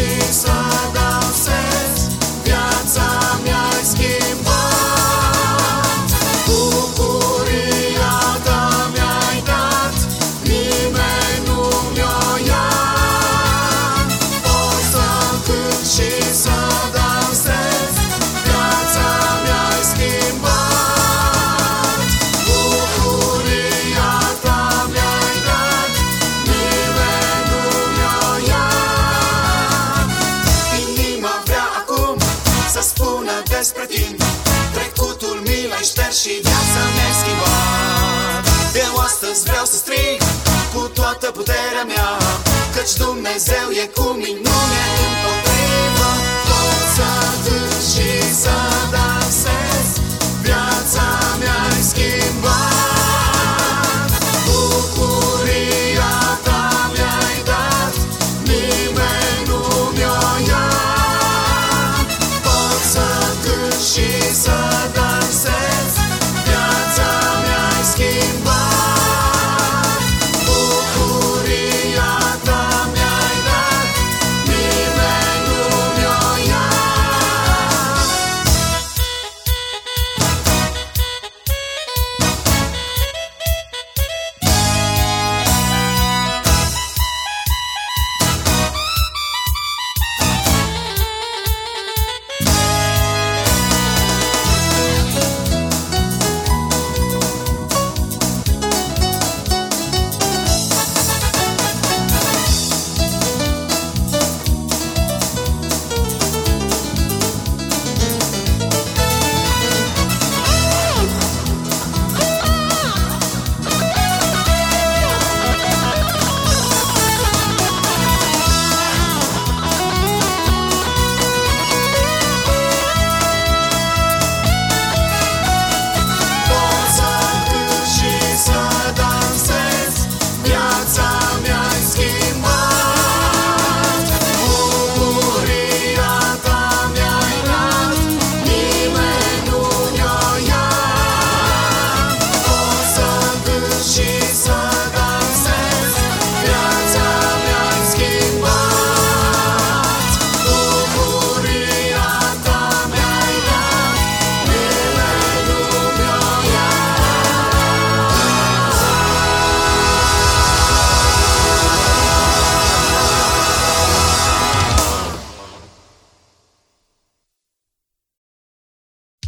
și răi ștergi și viața mi-ai schimbat Eu astăzi vreau să strig cu toată puterea mea Căci Dumnezeu e cu mine, nu mi-e împotrivă. Tot să duc și să dansez Viața mi-ai schimbat Bucuria ta mi-ai ia. Pot să cânt și să